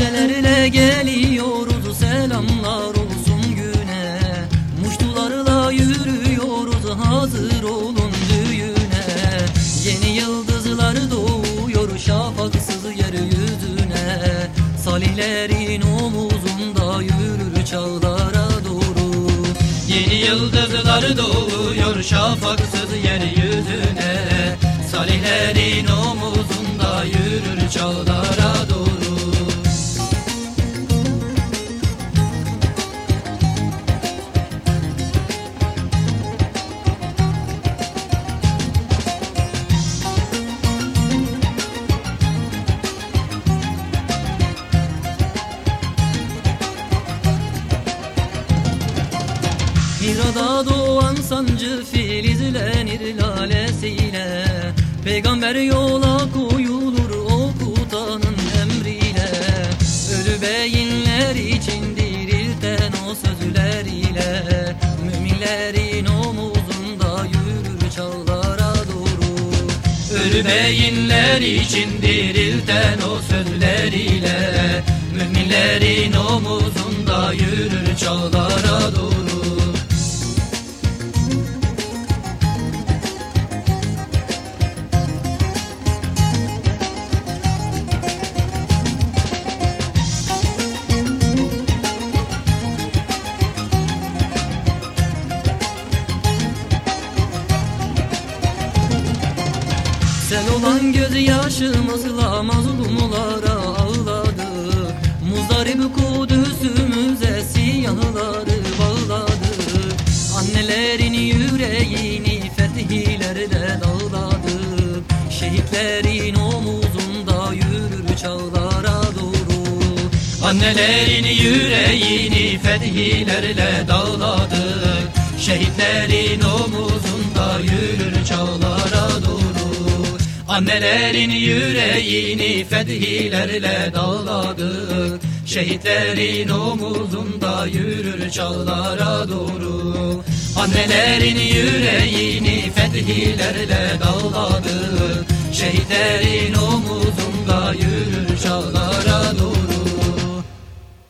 ile geliyoruz selamlar olsun güne. Muştularla yürüyoruz hazır olun düğüne. Yeni yıldızlar doğuyor şafaksız yeryüzüne. Salihlerin omuzunda yürür çağlara doğru. Yeni yıldızlar doğuyor şafaksız yeryüzüne. Salihlerin omuzunda yürür çağlara doğru Hira'da doğan sancı filizlenir lalesiyle Peygamber yola koyulur okutanın emriyle Ölü beyinler için dirilten o sözleriyle Müminlerin omuzunda yürür çağlara doğru. Ölü beyinler için dirilten o sözleriyle Müminlerin omuzunda yürür çağlara Sen olan gözyaşımızla mazlumlara ağladık Muzdarip Kudüs'ümüze siyahları bağladık Annelerin yüreğini fethilerle dağladık Şehitlerin omuzunda yürür çağlara doğru. Annelerin yüreğini fethilerle dağladık Şehitlerin omuzunda yürür çağlara doğru Annelerin yüreğini fethilerle dağladık Şehitlerin omuzunda yürür çağlara doğru. Annelerin yüreğini fethilerle dağladık Şehitlerin omuzunda yürür çağlara